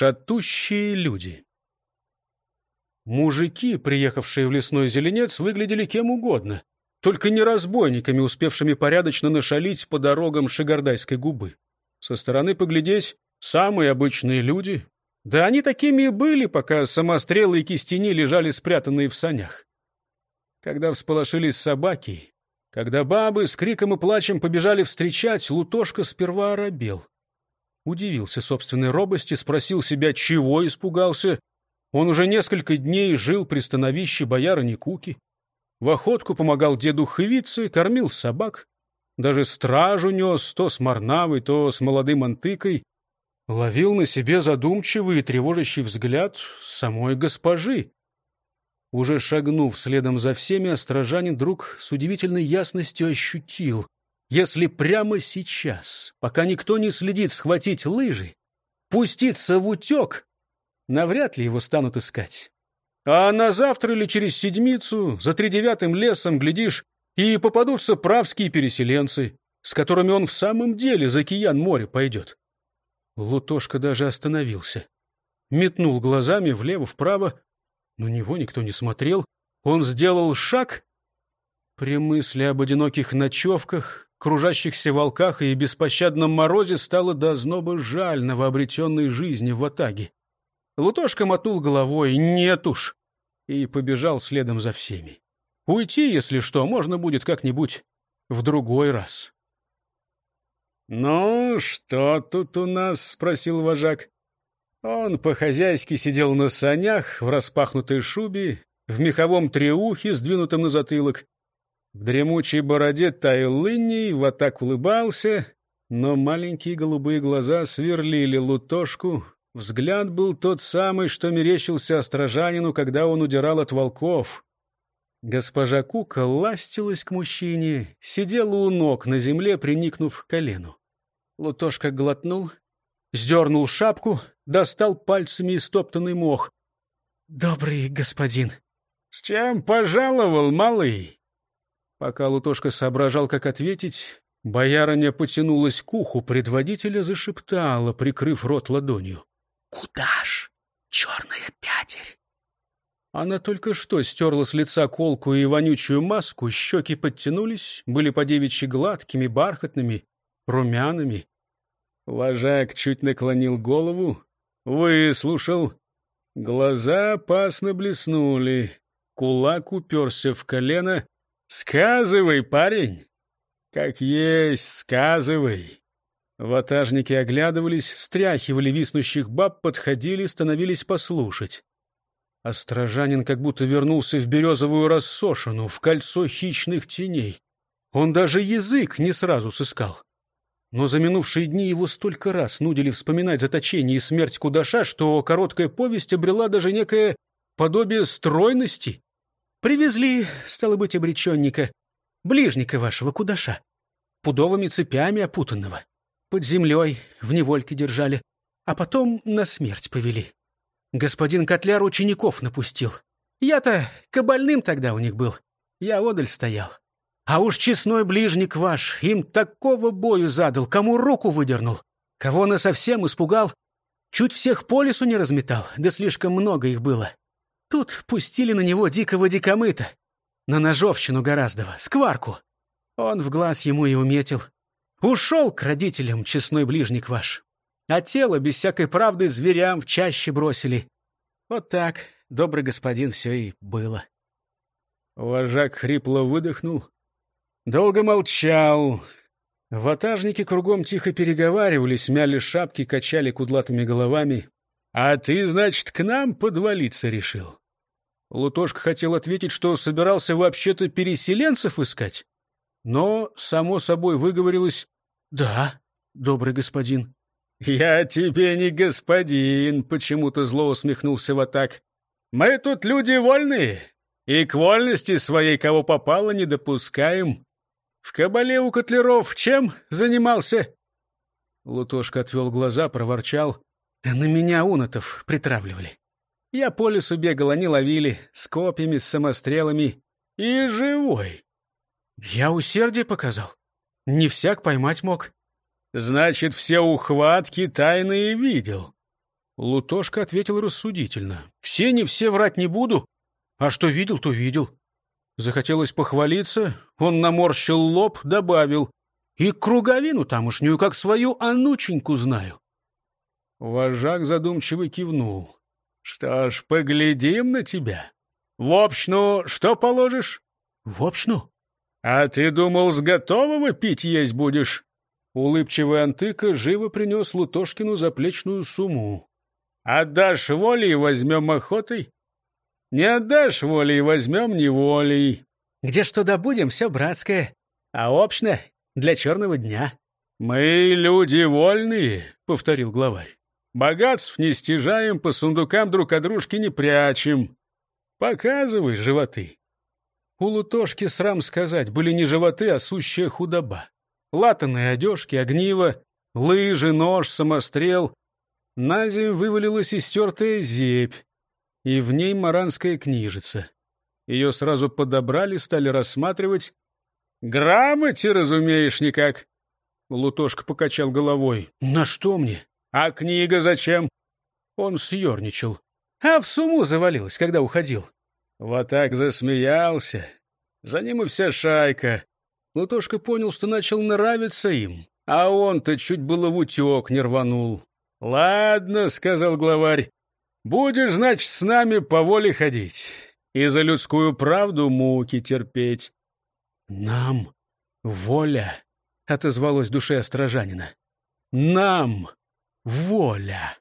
Шатущие люди. Мужики, приехавшие в лесной зеленец, выглядели кем угодно, только не разбойниками, успевшими порядочно нашалить по дорогам Шигардайской губы. Со стороны поглядеть — самые обычные люди. Да они такими и были, пока самострелы и кистени лежали спрятанные в санях. Когда всполошились собаки, когда бабы с криком и плачем побежали встречать, Лутошка сперва оробел. Удивился собственной робости, спросил себя, чего испугался. Он уже несколько дней жил при становище боярыни Куки. В охотку помогал деду Хвице, кормил собак. Даже стражу нес то с Марнавой, то с молодым Антыкой. Ловил на себе задумчивый и тревожащий взгляд самой госпожи. Уже шагнув следом за всеми, острожанин вдруг с удивительной ясностью ощутил — если прямо сейчас, пока никто не следит, схватить лыжи, пуститься в утек, навряд ли его станут искать. А на завтра или через седмицу, за тридевятым лесом, глядишь, и попадутся правские переселенцы, с которыми он в самом деле за киян море пойдет. Лутошка даже остановился. Метнул глазами влево-вправо. На него никто не смотрел. Он сделал шаг. При мысли об одиноких ночевках, кружащихся волках и беспощадном морозе стало до озноба жаль новообретенной жизни в Атаге. Лутошка мотнул головой «нет уж» и побежал следом за всеми. Уйти, если что, можно будет как-нибудь в другой раз. «Ну, что тут у нас?» — спросил вожак. Он по-хозяйски сидел на санях в распахнутой шубе, в меховом треухе, сдвинутом на затылок, в дремучей бороде таял лыней, в атак улыбался, но маленькие голубые глаза сверлили лутошку. Взгляд был тот самый, что мерещился острожанину, когда он удирал от волков. Госпожа Кука ластилась к мужчине, сидела у ног на земле, приникнув к колену. Лутошка глотнул, сдернул шапку, достал пальцами истоптанный мох. «Добрый господин!» «С чем пожаловал, малый?» Пока Лутошка соображал, как ответить, боярыня потянулась к уху предводителя, зашептала, прикрыв рот ладонью. «Куда ж? Черная пятерь!» Она только что стерла с лица колку и вонючую маску, щеки подтянулись, были по девичьи гладкими, бархатными, румяными. Вожак чуть наклонил голову, выслушал. Глаза опасно блеснули, кулак уперся в колено, «Сказывай, парень!» «Как есть, сказывай!» Ватажники оглядывались, стряхивали виснущих баб, подходили, становились послушать. Острожанин как будто вернулся в березовую рассошину, в кольцо хищных теней. Он даже язык не сразу сыскал. Но за минувшие дни его столько раз нудили вспоминать заточение и смерть Кудаша, что короткая повесть обрела даже некое подобие стройности Привезли, стало быть, обреченника, ближника вашего кудаша, пудовыми цепями опутанного. Под землей в невольке держали, а потом на смерть повели. Господин Котляр учеников напустил. Я-то кабальным тогда у них был. Я одаль стоял. А уж честной ближник ваш им такого бою задал, кому руку выдернул, кого насовсем испугал. Чуть всех по лесу не разметал, да слишком много их было. Тут пустили на него дикого дикомыта. На ножовщину гораздо, скварку. Он в глаз ему и уметил. Ушел к родителям, честной ближник ваш. А тело без всякой правды зверям в чаще бросили. Вот так, добрый господин, все и было. Вожак хрипло выдохнул. Долго молчал. Ватажники кругом тихо переговаривались, мяли шапки, качали кудлатыми головами. «А ты, значит, к нам подвалиться решил?» Лутошка хотел ответить, что собирался вообще-то переселенцев искать, но, само собой, выговорилось «Да, добрый господин». «Я тебе не господин», — почему-то зло усмехнулся Ватак. «Мы тут люди вольные, и к вольности своей кого попало не допускаем. В кабале у котлеров чем занимался?» Лутошка отвел глаза, проворчал. «На меня унотов притравливали. Я по лесу бегал, они ловили, с копьями, с самострелами. И живой. Я усердие показал. Не всяк поймать мог. Значит, все ухватки тайные видел. Лутошка ответил рассудительно. «Все не все врать не буду. А что видел, то видел». Захотелось похвалиться, он наморщил лоб, добавил. «И круговину тамошнюю, как свою анученьку знаю». Вожак задумчиво кивнул. «Что ж, поглядим на тебя. В общну что положишь?» «В общну?» «А ты думал, с готового пить есть будешь?» Улыбчивый Антыка живо принес Лутошкину заплечную сумму. «Отдашь волей, возьмем охотой. Не отдашь волей, возьмем неволей. Где что добудем, все братское, а общно для черного дня». «Мы люди вольные», — повторил главарь. «Богатств не стяжаем, по сундукам друг от дружки не прячем. Показывай животы». У Лутошки, срам сказать, были не животы, а сущая худоба. Латанные одежки, огниво, лыжи, нож, самострел. На землю вывалилась истертая зебь, и в ней маранская книжица. Ее сразу подобрали, стали рассматривать. «Грамоте, разумеешь, никак!» Лутошка покачал головой. «На что мне? А книга зачем?» Он съерничал. «А в сумму завалилась, когда уходил. Вот так засмеялся. За ним и вся шайка. Лутошка понял, что начал нравиться им, а он-то чуть было в утек не рванул. «Ладно», — сказал главарь, — «будешь, значит, с нами по воле ходить и за людскую правду муки терпеть». «Нам воля», — отозвалась душе острожанина. «Нам воля».